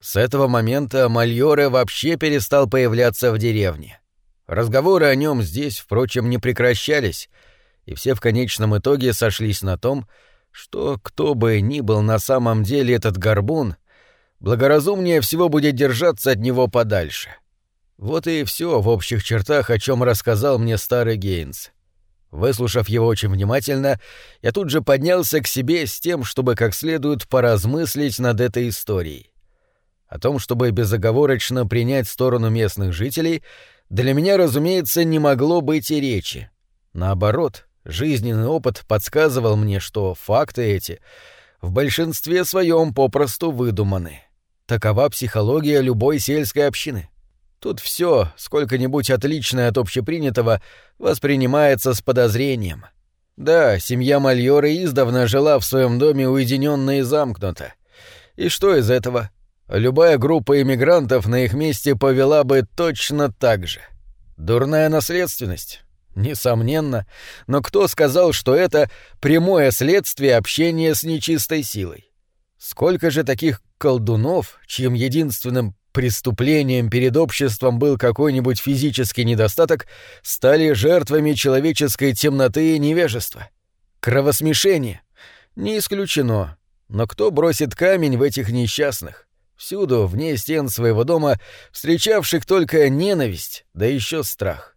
С этого момента Мальоре вообще перестал появляться в деревне. Разговоры о нем здесь, впрочем, не прекращались, и все в конечном итоге сошлись на том, что кто бы ни был на самом деле этот горбун, благоразумнее всего будет держаться от него подальше. Вот и все в общих чертах, о чем рассказал мне старый Гейнс. Выслушав его очень внимательно, я тут же поднялся к себе с тем, чтобы как следует поразмыслить над этой историей. О том, чтобы безоговорочно принять сторону местных жителей, для меня, разумеется, не могло быть и речи. Наоборот, жизненный опыт подсказывал мне, что факты эти в большинстве своем попросту выдуманы. Такова психология любой сельской общины. Тут все, сколько-нибудь отличное от общепринятого, воспринимается с подозрением. Да, семья Мальоры издавна жила в своем доме уединенно и замкнуто. И что из этого? Любая группа иммигрантов на их месте повела бы точно так же. Дурная наследственность? Несомненно. Но кто сказал, что это прямое следствие общения с нечистой силой? Сколько же таких колдунов, чьим единственным преступлением перед обществом был какой-нибудь физический недостаток, стали жертвами человеческой темноты и невежества. Кровосмешение. Не исключено. Но кто бросит камень в этих несчастных? Всюду, вне стен своего дома, встречавших только ненависть, да еще страх.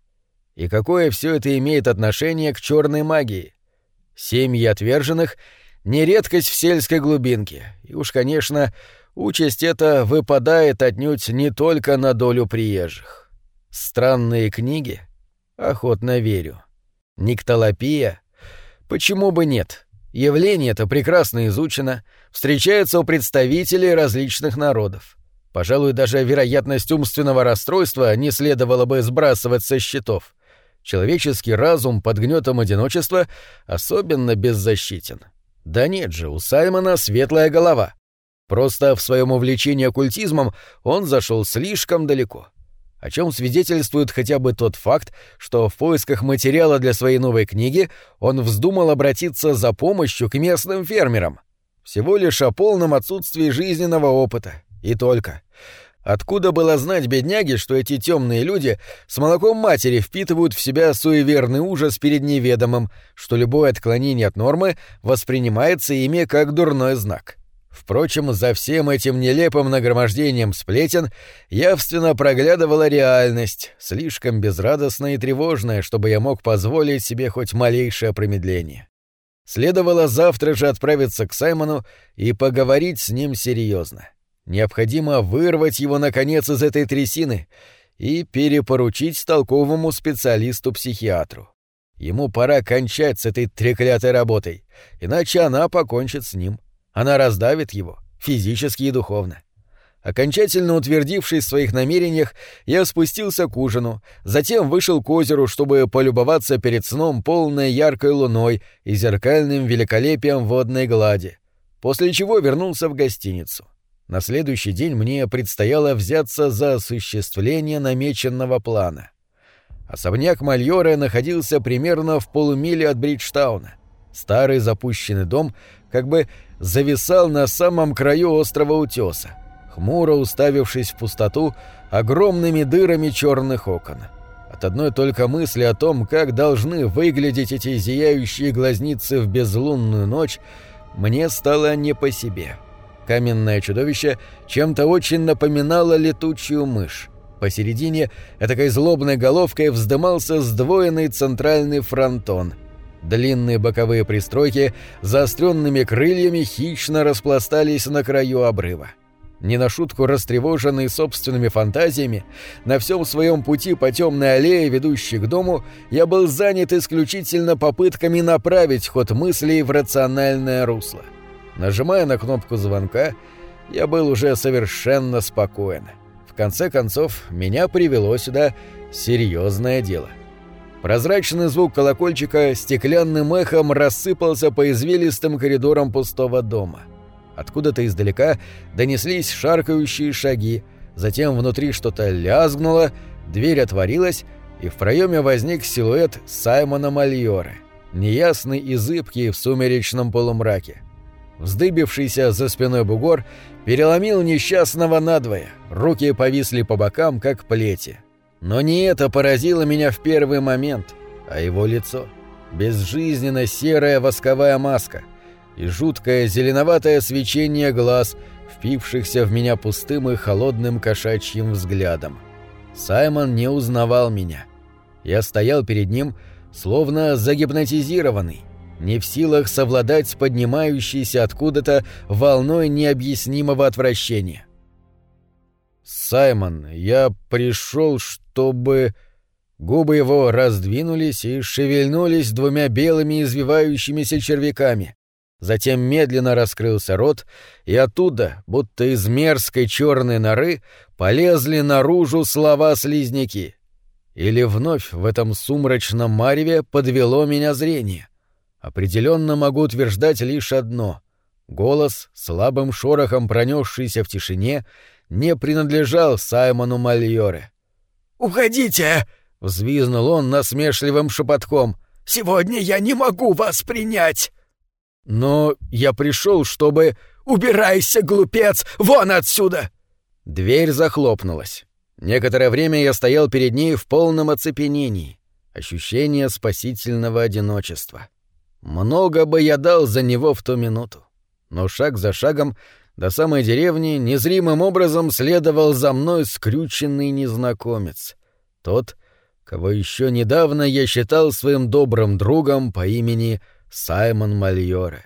И какое все это имеет отношение к черной магии? Семьи отверженных — не редкость в сельской глубинке, и уж, конечно, Участь эта выпадает отнюдь не только на долю приезжих. Странные книги? Охотно верю. Никтолопия? Почему бы нет? Явление это прекрасно изучено, встречается у представителей различных народов. Пожалуй, даже вероятность умственного расстройства не следовало бы сбрасывать со счетов. Человеческий разум под гнетом одиночества особенно беззащитен. Да нет же, у Саймона светлая голова. Просто в своем увлечении оккультизмом он зашел слишком далеко. О чем свидетельствует хотя бы тот факт, что в поисках материала для своей новой книги он вздумал обратиться за помощью к местным фермерам. Всего лишь о полном отсутствии жизненного опыта. И только. Откуда было знать бедняге, что эти темные люди с молоком матери впитывают в себя суеверный ужас перед неведомым, что любое отклонение от нормы воспринимается ими как дурной знак? — Впрочем, за всем этим нелепым нагромождением сплетен явственно проглядывала реальность, слишком безрадостная и тревожная, чтобы я мог позволить себе хоть малейшее промедление. Следовало завтра же отправиться к Саймону и поговорить с ним серьезно. Необходимо вырвать его, наконец, из этой трясины и перепоручить толковому специалисту-психиатру. Ему пора кончать с этой треклятой работой, иначе она покончит с ним. Она раздавит его, физически и духовно. Окончательно утвердившись в своих намерениях, я спустился к ужину, затем вышел к озеру, чтобы полюбоваться перед сном полной яркой луной и зеркальным великолепием водной глади, после чего вернулся в гостиницу. На следующий день мне предстояло взяться за осуществление намеченного плана. Особняк Мальора находился примерно в полумиле от Бриджтауна. Старый запущенный дом как бы зависал на самом краю острова утеса, хмуро уставившись в пустоту огромными дырами черных окон. От одной только мысли о том, как должны выглядеть эти зияющие глазницы в безлунную ночь, мне стало не по себе. Каменное чудовище чем-то очень напоминало летучую мышь. Посередине этакой злобной головкой вздымался сдвоенный центральный фронтон — Длинные боковые пристройки заостренными крыльями хищно распластались на краю обрыва. Не на шутку растревоженный собственными фантазиями, на всем своем пути по темной аллее, ведущей к дому, я был занят исключительно попытками направить ход мыслей в рациональное русло. Нажимая на кнопку звонка, я был уже совершенно спокоен. В конце концов, меня привело сюда серьезное дело — Прозрачный звук колокольчика стеклянным эхом рассыпался по извилистым коридорам пустого дома. Откуда-то издалека донеслись шаркающие шаги, затем внутри что-то лязгнуло, дверь отворилась, и в проеме возник силуэт Саймона Мальоры, неясный и зыбкий в сумеречном полумраке. Вздыбившийся за спиной бугор переломил несчастного надвое, руки повисли по бокам, как плети. Но не это поразило меня в первый момент, а его лицо. Безжизненно серая восковая маска и жуткое зеленоватое свечение глаз, впившихся в меня пустым и холодным кошачьим взглядом. Саймон не узнавал меня. Я стоял перед ним, словно загипнотизированный, не в силах совладать с поднимающейся откуда-то волной необъяснимого отвращения. «Саймон, я пришел, чтобы...» Губы его раздвинулись и шевельнулись двумя белыми извивающимися червяками. Затем медленно раскрылся рот, и оттуда, будто из мерзкой черной норы, полезли наружу слова-слизняки. Или вновь в этом сумрачном мареве подвело меня зрение. Определенно могу утверждать лишь одно. Голос, слабым шорохом пронесшийся в тишине, не принадлежал Саймону Мальоре. «Уходите!» — взвизнул он насмешливым шепотком. «Сегодня я не могу вас принять!» «Но я пришел, чтобы...» «Убирайся, глупец! Вон отсюда!» Дверь захлопнулась. Некоторое время я стоял перед ней в полном оцепенении. Ощущение спасительного одиночества. Много бы я дал за него в ту минуту. Но шаг за шагом до самой деревни незримым образом следовал за мной скрюченный незнакомец. Тот, кого еще недавно я считал своим добрым другом по имени Саймон Мальоре.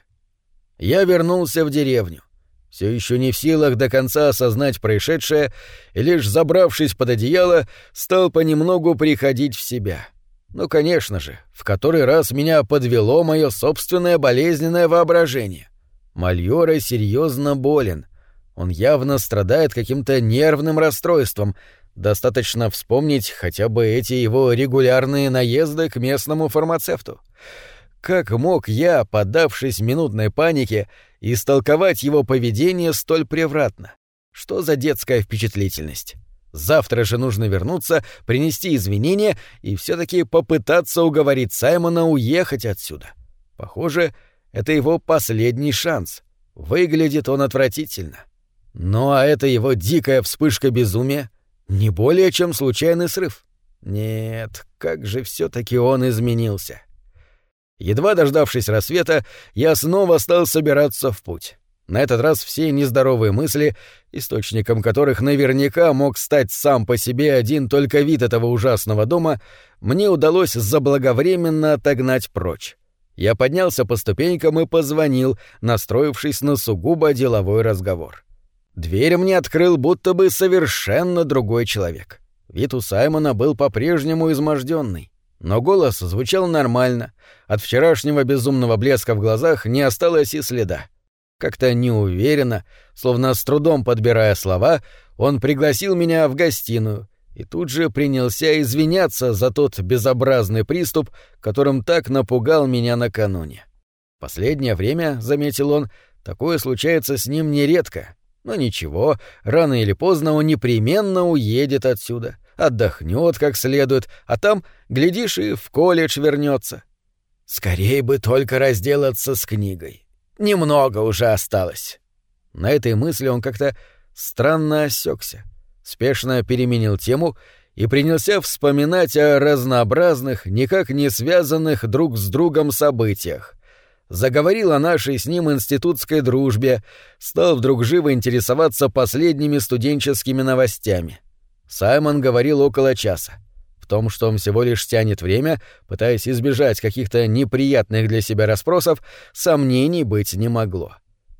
Я вернулся в деревню, все еще не в силах до конца осознать происшедшее, и лишь забравшись под одеяло, стал понемногу приходить в себя. — ну, конечно же, в который раз меня подвело мое собственное болезненное воображение. Мальора серьезно болен. Он явно страдает каким-то нервным расстройством. Достаточно вспомнить хотя бы эти его регулярные наезды к местному фармацевту. Как мог я, поддавшись минутной панике, истолковать его поведение столь превратно? Что за детская впечатлительность? Завтра же нужно вернуться, принести извинения и все-таки попытаться уговорить Саймона уехать отсюда. Похоже, это его последний шанс. Выглядит он отвратительно. Ну а это его дикая вспышка безумия не более чем случайный срыв. Нет, как же все-таки он изменился. Едва дождавшись рассвета, я снова стал собираться в путь. На этот раз все нездоровые мысли, источником которых наверняка мог стать сам по себе один только вид этого ужасного дома, мне удалось заблаговременно отогнать прочь. Я поднялся по ступенькам и позвонил, настроившись на сугубо деловой разговор. Дверь мне открыл будто бы совершенно другой человек. Вид у Саймона был по-прежнему изможденный. Но голос звучал нормально. От вчерашнего безумного блеска в глазах не осталось и следа. Как-то неуверенно, словно с трудом подбирая слова, он пригласил меня в гостиную и тут же принялся извиняться за тот безобразный приступ, которым так напугал меня накануне. Последнее время, заметил он, такое случается с ним нередко. Но ничего, рано или поздно он непременно уедет отсюда, отдохнет как следует, а там, глядишь, и в колледж вернется. Скорее бы только разделаться с книгой. Немного уже осталось. На этой мысли он как-то странно осекся, спешно переменил тему и принялся вспоминать о разнообразных, никак не связанных друг с другом событиях. Заговорил о нашей с ним институтской дружбе, стал вдруг живо интересоваться последними студенческими новостями. Саймон говорил около часа. В том, что он всего лишь тянет время, пытаясь избежать каких-то неприятных для себя расспросов, сомнений быть не могло.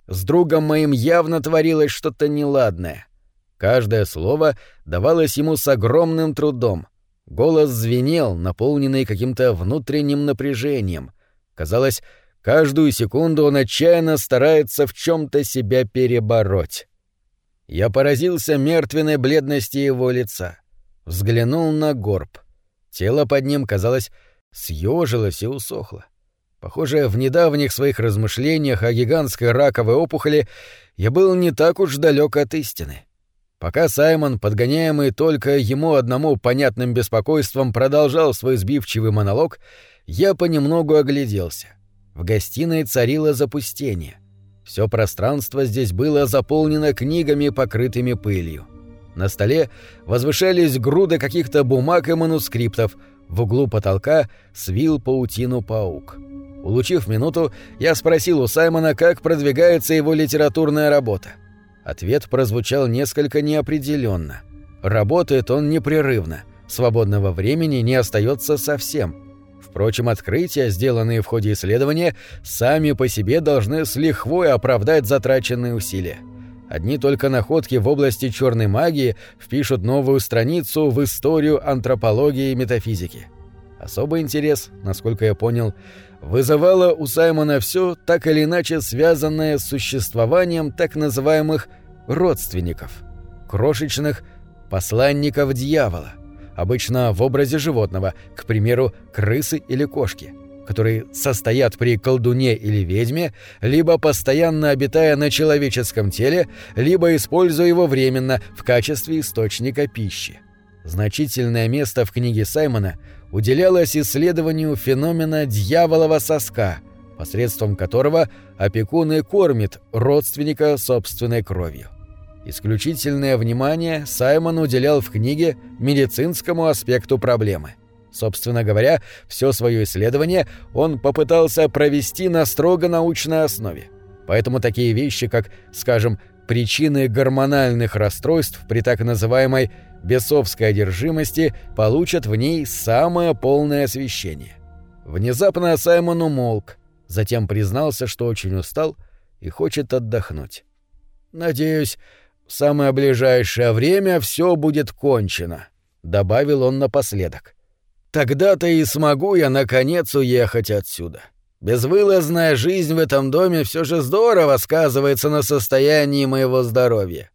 С другом моим явно творилось что-то неладное. Каждое слово давалось ему с огромным трудом. Голос звенел, наполненный каким-то внутренним напряжением. Казалось, каждую секунду он отчаянно старается в чем-то себя перебороть. Я поразился мертвенной бледности его лица взглянул на горб. Тело под ним, казалось, съежилось и усохло. Похоже, в недавних своих размышлениях о гигантской раковой опухоли я был не так уж далек от истины. Пока Саймон, подгоняемый только ему одному понятным беспокойством, продолжал свой сбивчивый монолог, я понемногу огляделся. В гостиной царило запустение. Все пространство здесь было заполнено книгами, покрытыми пылью. На столе возвышались груды каких-то бумаг и манускриптов, в углу потолка свил паутину паук. Улучив минуту, я спросил у Саймона, как продвигается его литературная работа. Ответ прозвучал несколько неопределенно. Работает он непрерывно, свободного времени не остается совсем. Впрочем, открытия, сделанные в ходе исследования, сами по себе должны с лихвой оправдать затраченные усилия. Одни только находки в области черной магии впишут новую страницу в историю антропологии и метафизики. Особый интерес, насколько я понял, вызывало у Саймона все так или иначе связанное с существованием так называемых родственников, крошечных посланников дьявола, обычно в образе животного, к примеру, крысы или кошки, которые состоят при колдуне или ведьме, либо постоянно обитая на человеческом теле, либо используя его временно в качестве источника пищи. Значительное место в книге Саймона уделялось исследованию феномена дьяволова соска, посредством которого опекун и кормит родственника собственной кровью. Исключительное внимание Саймон уделял в книге медицинскому аспекту проблемы. Собственно говоря, все свое исследование он попытался провести на строго научной основе. Поэтому такие вещи, как, скажем, причины гормональных расстройств при так называемой бесовской одержимости получат в ней самое полное освещение. Внезапно Саймон умолк, затем признался, что очень устал и хочет отдохнуть. «Надеюсь, в самое ближайшее время все будет кончено», — добавил он напоследок. «Тогда-то и смогу я, наконец, уехать отсюда. Безвылазная жизнь в этом доме все же здорово сказывается на состоянии моего здоровья.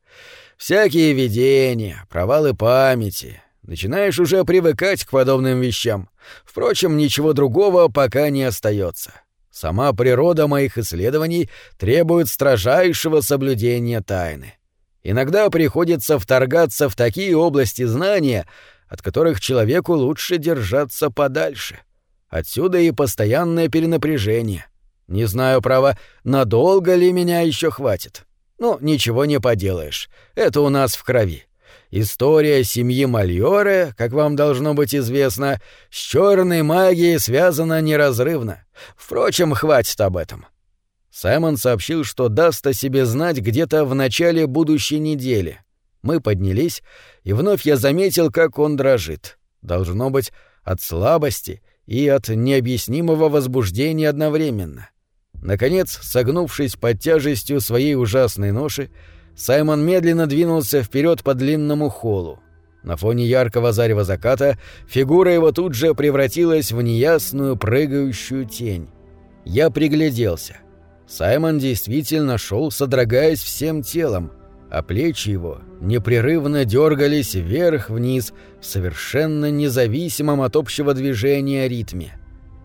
Всякие видения, провалы памяти. Начинаешь уже привыкать к подобным вещам. Впрочем, ничего другого пока не остается. Сама природа моих исследований требует строжайшего соблюдения тайны. Иногда приходится вторгаться в такие области знания, от которых человеку лучше держаться подальше. Отсюда и постоянное перенапряжение. Не знаю, право, надолго ли меня еще хватит. Ну, ничего не поделаешь. Это у нас в крови. История семьи Мальоре, как вам должно быть известно, с черной магией связана неразрывно. Впрочем, хватит об этом. Саймон сообщил, что даст о себе знать где-то в начале будущей недели. Мы поднялись, и вновь я заметил, как он дрожит. Должно быть, от слабости и от необъяснимого возбуждения одновременно. Наконец, согнувшись под тяжестью своей ужасной ноши, Саймон медленно двинулся вперед по длинному холлу. На фоне яркого зарева заката фигура его тут же превратилась в неясную прыгающую тень. Я пригляделся. Саймон действительно шел, содрогаясь всем телом, а плечи его непрерывно дергались вверх-вниз в совершенно независимом от общего движения ритме.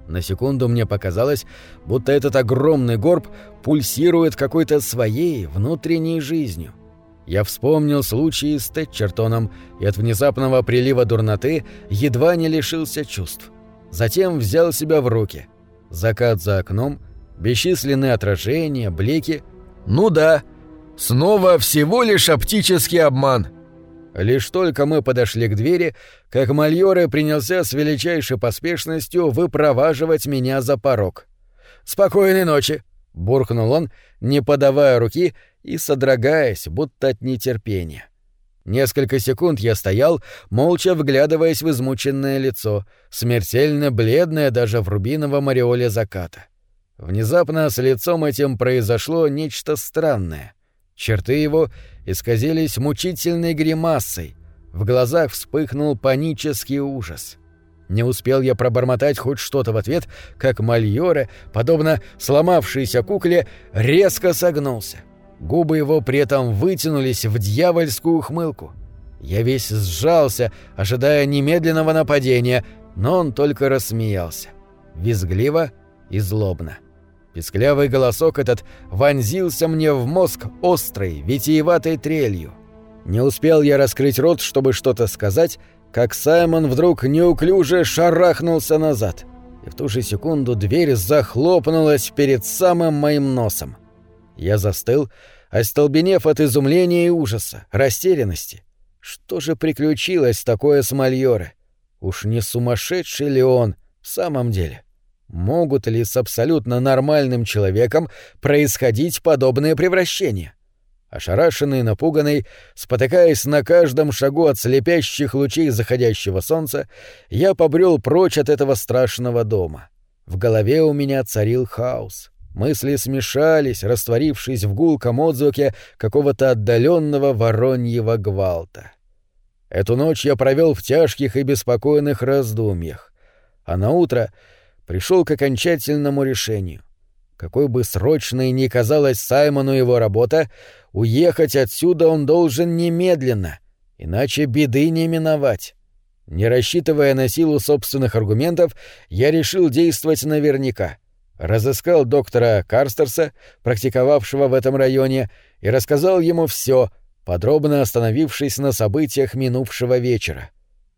На секунду мне показалось, будто этот огромный горб пульсирует какой-то своей внутренней жизнью. Я вспомнил случаи с Тэтчертоном и от внезапного прилива дурноты едва не лишился чувств. Затем взял себя в руки. Закат за окном, бесчисленные отражения, блики. Ну да, снова всего лишь оптический обман — Лишь только мы подошли к двери, как Мальоре принялся с величайшей поспешностью выпроваживать меня за порог. «Спокойной ночи!» — буркнул он, не подавая руки и содрогаясь, будто от нетерпения. Несколько секунд я стоял, молча вглядываясь в измученное лицо, смертельно бледное даже в рубиновом ореоле заката. Внезапно с лицом этим произошло нечто странное. Черты его исказились мучительной гримасой, в глазах вспыхнул панический ужас. Не успел я пробормотать хоть что-то в ответ, как Мальоре, подобно сломавшейся кукле, резко согнулся. Губы его при этом вытянулись в дьявольскую ухмылку. Я весь сжался, ожидая немедленного нападения, но он только рассмеялся. Визгливо и злобно. — Песклявый голосок этот вонзился мне в мозг острой, витиеватой трелью. Не успел я раскрыть рот, чтобы что-то сказать, как Саймон вдруг неуклюже шарахнулся назад. И в ту же секунду дверь захлопнулась перед самым моим носом. Я застыл, остолбенев от изумления и ужаса, растерянности. Что же приключилось такое с Мальоре? Уж не сумасшедший ли он в самом деле? Могут ли с абсолютно нормальным человеком происходить подобные превращения? Ошарашенный, напуганный, спотыкаясь на каждом шагу от слепящих лучей заходящего солнца, я побрел прочь от этого страшного дома. В голове у меня царил хаос. Мысли смешались, растворившись в гулком отзвуке какого-то отдаленного вороньего гвалта. Эту ночь я провел в тяжких и беспокойных раздумьях, а на утро пришел к окончательному решению. Какой бы срочной ни казалась Саймону его работа, уехать отсюда он должен немедленно, иначе беды не миновать. Не рассчитывая на силу собственных аргументов, я решил действовать наверняка. Разыскал доктора Карстерса, практиковавшего в этом районе, и рассказал ему все, подробно остановившись на событиях минувшего вечера.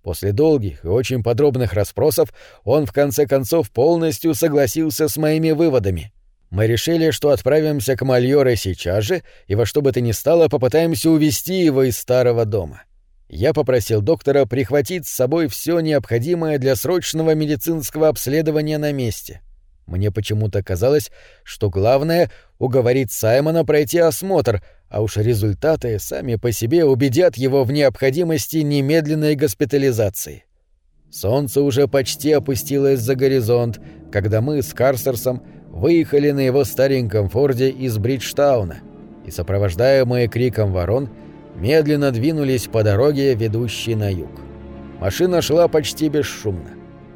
После долгих и очень подробных расспросов он в конце концов полностью согласился с моими выводами. Мы решили, что отправимся к Мальоре сейчас же и во что бы то ни стало попытаемся увести его из старого дома. Я попросил доктора прихватить с собой все необходимое для срочного медицинского обследования на месте. Мне почему-то казалось, что главное — уговорить Саймона пройти осмотр, а уж результаты сами по себе убедят его в необходимости немедленной госпитализации. Солнце уже почти опустилось за горизонт, когда мы с Карстерсом выехали на его стареньком форде из Бриджтауна и, сопровождаемые криком ворон, медленно двинулись по дороге, ведущей на юг. Машина шла почти бесшумно.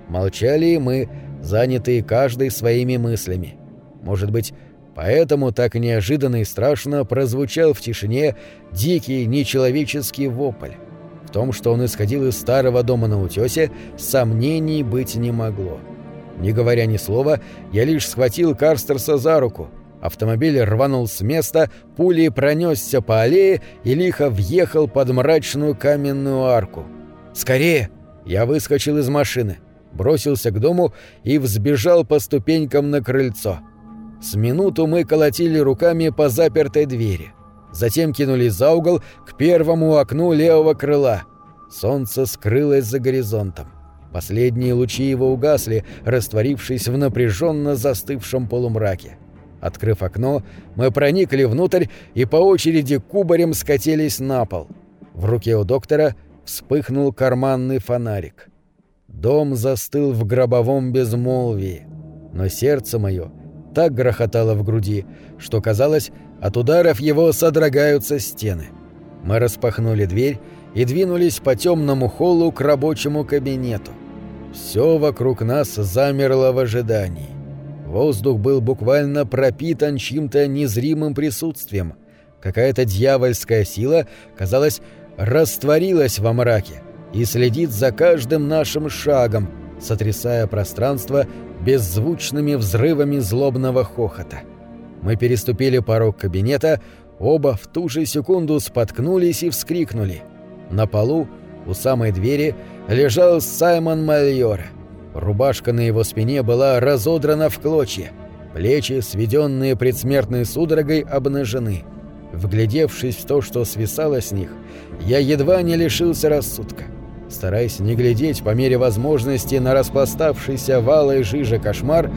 Молчали и мы, занятые каждый своими мыслями. Может быть, поэтому так неожиданно и страшно прозвучал в тишине дикий нечеловеческий вопль. В том, что он исходил из старого дома на утёсе, сомнений быть не могло. — не говоря ни слова, я лишь схватил Карстерса за руку. Автомобиль рванул с места, пулей пронесся по аллее и лихо въехал под мрачную каменную арку. «Скорее!» Я выскочил из машины, бросился к дому и взбежал по ступенькам на крыльцо. С минуту мы колотили руками по запертой двери. Затем кинулись за угол к первому окну левого крыла. Солнце скрылось за горизонтом. Последние лучи его угасли, растворившись в напряженно застывшем полумраке. Открыв окно, мы проникли внутрь и по очереди кубарем скатились на пол. В руке у доктора вспыхнул карманный фонарик. Дом застыл в гробовом безмолвии, но сердце мое так грохотало в груди, что казалось, от ударов его содрогаются стены. Мы распахнули дверь и двинулись по темному холлу к рабочему кабинету. Все вокруг нас замерло в ожидании. Воздух был буквально пропитан чьим-то незримым присутствием. Какая-то дьявольская сила, казалось, растворилась во мраке и следит за каждым нашим шагом, сотрясая пространство беззвучными взрывами злобного хохота. Мы переступили порог кабинета, оба в ту же секунду споткнулись и вскрикнули. На полу, у самой двери, лежал Саймон Мальора. Рубашка на его спине была разодрана в клочья, плечи, сведенные предсмертной судорогой, обнажены. Вглядевшись в то, что свисало с них, я едва не лишился рассудка. Стараясь не глядеть по мере возможности на распластавшийся валой жижа кошмар,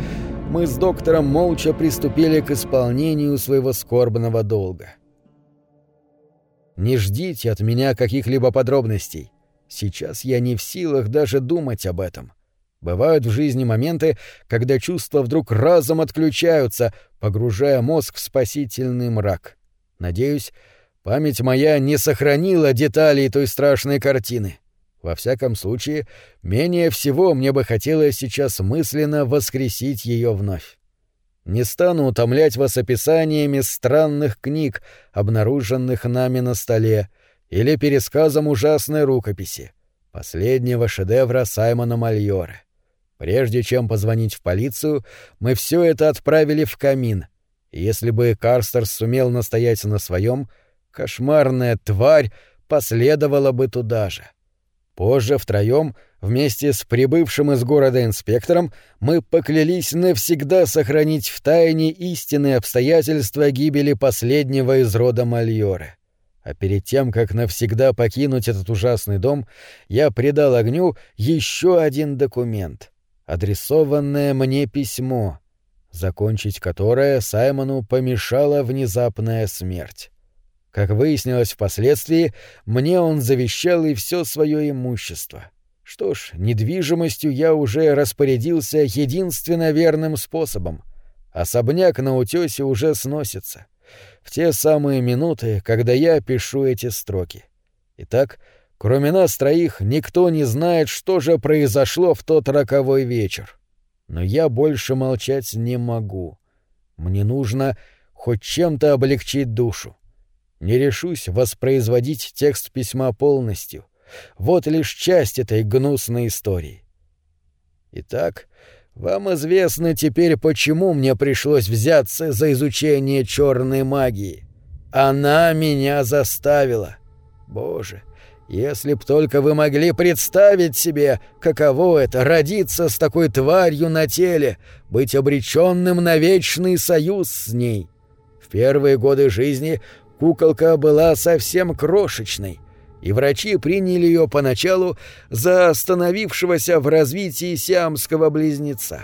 мы с доктором молча приступили к исполнению своего скорбного долга. Не ждите от меня каких-либо подробностей. Сейчас я не в силах даже думать об этом. Бывают в жизни моменты, когда чувства вдруг разом отключаются, погружая мозг в спасительный мрак. Надеюсь, память моя не сохранила деталей той страшной картины. Во всяком случае, менее всего мне бы хотелось сейчас мысленно воскресить ее вновь. Не стану утомлять вас описаниями странных книг, обнаруженных нами на столе, или пересказом ужасной рукописи, последнего шедевра Саймона Мальора. Прежде чем позвонить в полицию, мы все это отправили в камин. Если бы Карстерс сумел настоять на своем, кошмарная тварь последовала бы туда же. Позже втроем, вместе с прибывшим из города инспектором, мы поклялись навсегда сохранить в тайне истинные обстоятельства гибели последнего из рода Мальоры. А перед тем, как навсегда покинуть этот ужасный дом, я предал огню еще один документ — адресованное мне письмо, закончить которое Саймону помешала внезапная смерть. Как выяснилось впоследствии, мне он завещал и все свое имущество. Что ж, недвижимостью я уже распорядился единственно верным способом. Особняк на утесе уже сносится. В те самые минуты, когда я пишу эти строки. Итак, кроме нас троих, никто не знает, что же произошло в тот роковой вечер. Но я больше молчать не могу. Мне нужно хоть чем-то облегчить душу. Не решусь воспроизводить текст письма полностью. Вот лишь часть этой гнусной истории. Итак, вам известно теперь, почему мне пришлось взяться за изучение черной магии. Она меня заставила. Боже, если б только вы могли представить себе, каково это — родиться с такой тварью на теле, быть обреченным на вечный союз с ней. В первые годы жизни куколка была совсем крошечной, и врачи приняли ее поначалу за остановившегося в развитии сиамского близнеца.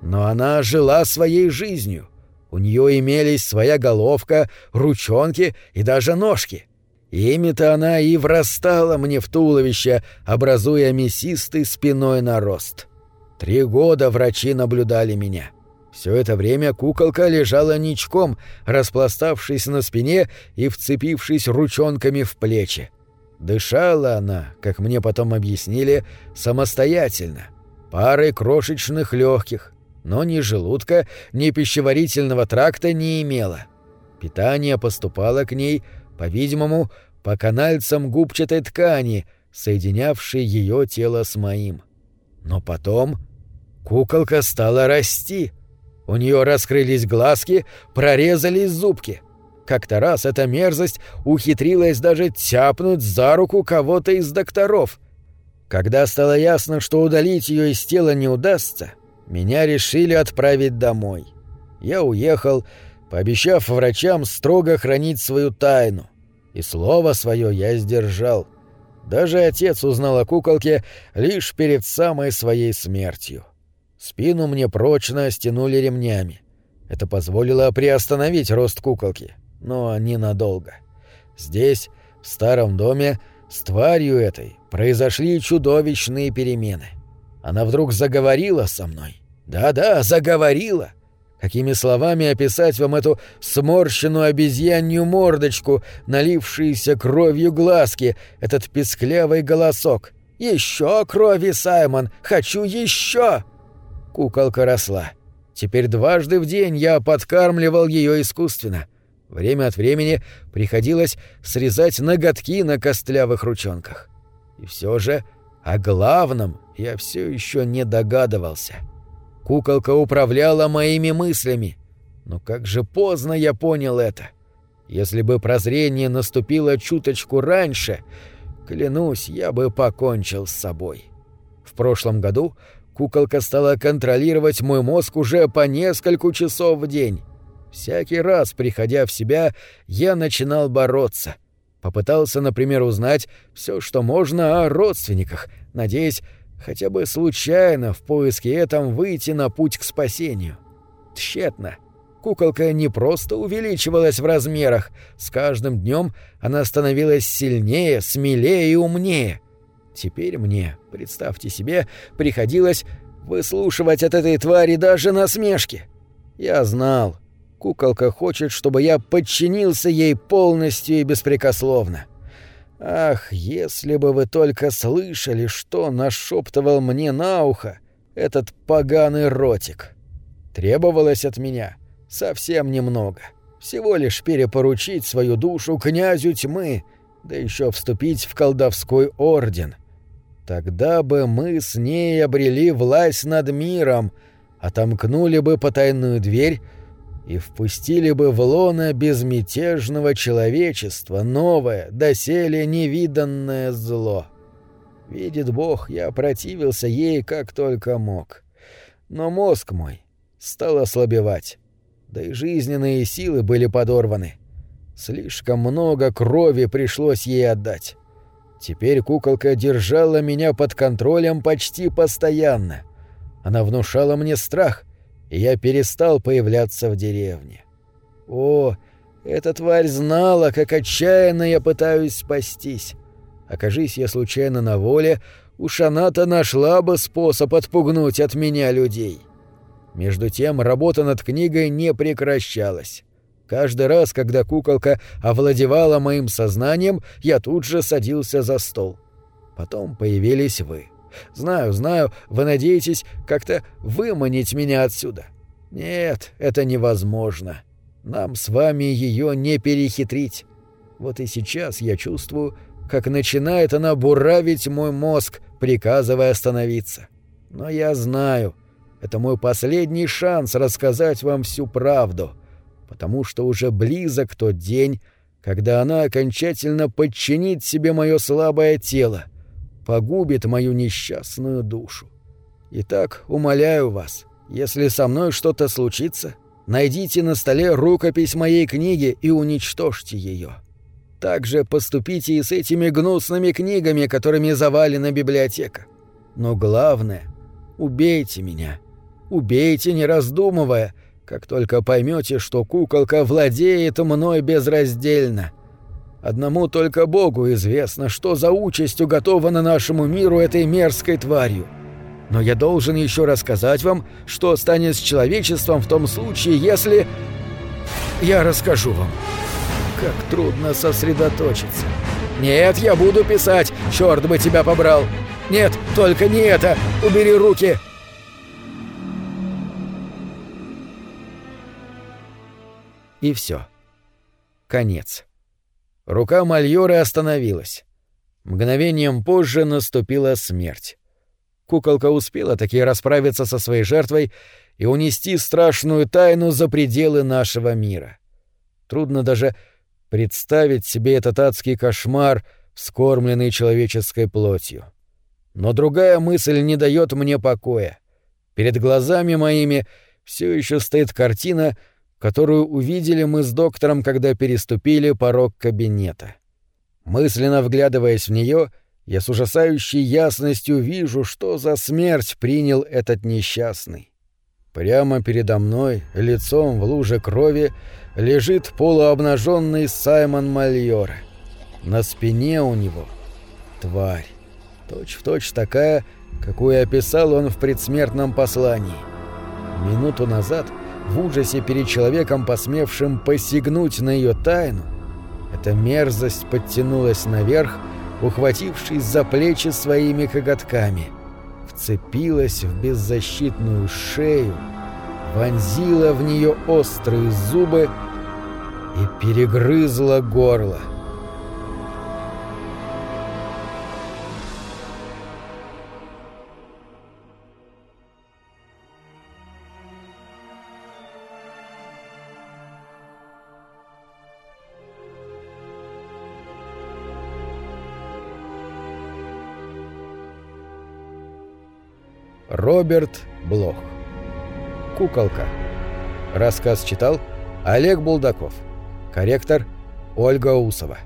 Но она жила своей жизнью. У нее имелись своя головка, ручонки и даже ножки — Ими-то она и врастала мне в туловище, образуя мясистый спиной нарост. Три года врачи наблюдали меня. Все это время куколка лежала ничком, распластавшись на спине и вцепившись ручонками в плечи. Дышала она, как мне потом объяснили, самостоятельно, парой крошечных легких, но ни желудка, ни пищеварительного тракта не имела. Питание поступало к ней – по-видимому, по канальцам губчатой ткани, соединявшей ее тело с моим. Но потом куколка стала расти. У нее раскрылись глазки, прорезались зубки. Как-то раз эта мерзость ухитрилась даже тяпнуть за руку кого-то из докторов. Когда стало ясно, что удалить ее из тела не удастся, меня решили отправить домой. Я уехал, пообещав врачам строго хранить свою тайну. И слово свое я сдержал. Даже отец узнал о куколке лишь перед самой своей смертью. Спину мне прочно стянули ремнями. Это позволило приостановить рост куколки, но ненадолго. Здесь, в старом доме, с тварью этой произошли чудовищные перемены. Она вдруг заговорила со мной. Да-да, заговорила. Какими словами описать вам эту сморщенную обезьянью мордочку, налившиеся кровью глазки, этот песклявый голосок? «Еще крови, Саймон! Хочу еще!» Куколка росла. Теперь дважды в день я подкармливал ее искусственно. Время от времени приходилось срезать ноготки на костлявых ручонках. И все же о главном я все еще не догадывался. — Куколка управляла моими мыслями. Но как же поздно я понял это. Если бы прозрение наступило чуточку раньше, клянусь, я бы покончил с собой. В прошлом году куколка стала контролировать мой мозг уже по несколько часов в день. Всякий раз, приходя в себя, я начинал бороться. Попытался, например, узнать все, что можно о родственниках, надеясь, хотя бы случайно в поиске этом выйти на путь к спасению. Тщетно. Куколка не просто увеличивалась в размерах, с каждым днем она становилась сильнее, смелее и умнее. Теперь мне, представьте себе, приходилось выслушивать от этой твари даже насмешки. Я знал, куколка хочет, чтобы я подчинился ей полностью и беспрекословно. Ах, если бы вы только слышали, что нашептывал мне на ухо этот поганый ротик. Требовалось от меня совсем немного. Всего лишь перепоручить свою душу князю тьмы, да еще вступить в колдовской орден. Тогда бы мы с ней обрели власть над миром, отомкнули бы потайную дверь и впустили бы в лоно безмятежного человечества новое, доселе невиданное зло. Видит Бог, я противился ей как только мог. Но мозг мой стал ослабевать. Да и жизненные силы были подорваны. Слишком много крови пришлось ей отдать. Теперь куколка держала меня под контролем почти постоянно. Она внушала мне страх, и я перестал появляться в деревне. О, эта тварь знала, как отчаянно я пытаюсь спастись. Окажись я случайно на воле, уж она-то нашла бы способ отпугнуть от меня людей. Между тем работа над книгой не прекращалась. Каждый раз, когда куколка овладевала моим сознанием, я тут же садился за стол. Потом появились вы. Знаю, знаю, вы надеетесь как-то выманить меня отсюда. Нет, это невозможно. Нам с вами ее не перехитрить. Вот и сейчас я чувствую, как начинает она буравить мой мозг, приказывая остановиться. Но я знаю, это мой последний шанс рассказать вам всю правду — потому что уже близок тот день, когда она окончательно подчинит себе мое слабое тело, погубит мою несчастную душу. Итак, умоляю вас, если со мной что-то случится, найдите на столе рукопись моей книги и уничтожьте ее. Также поступите и с этими гнусными книгами, которыми завалена библиотека. Но главное — убейте меня. Убейте, не раздумывая, как только поймете, что куколка владеет мной безраздельно. Одному только Богу известно, что за участь уготована нашему миру этой мерзкой тварью. Но я должен еще рассказать вам, что станет с человечеством в том случае, если... Я расскажу вам. Как трудно сосредоточиться. Нет, я буду писать, черт бы тебя побрал. Нет, только не это. Убери руки. И все. Конец. Рука Мальоры остановилась. Мгновением позже наступила смерть. Куколка успела таки расправиться со своей жертвой и унести страшную тайну за пределы нашего мира. Трудно даже представить себе этот адский кошмар, скормленный человеческой плотью. Но другая мысль не дает мне покоя. Перед глазами моими все еще стоит картина — которую увидели мы с доктором, когда переступили порог кабинета. Мысленно вглядываясь в нее, я с ужасающей ясностью вижу, что за смерть принял этот несчастный. Прямо передо мной, лицом в луже крови, лежит полуобнаженный Саймон Мальора. На спине у него тварь, точь-в-точь точь такая, какую описал он в предсмертном послании. Минуту назад — в ужасе перед человеком, посмевшим посягнуть на ее тайну, эта мерзость подтянулась наверх, ухватившись за плечи своими коготками, вцепилась в беззащитную шею, вонзила в нее острые зубы и перегрызла горло. Роберт Блох. Куколка. Рассказ читал Олег Булдаков. Корректор Ольга Усова.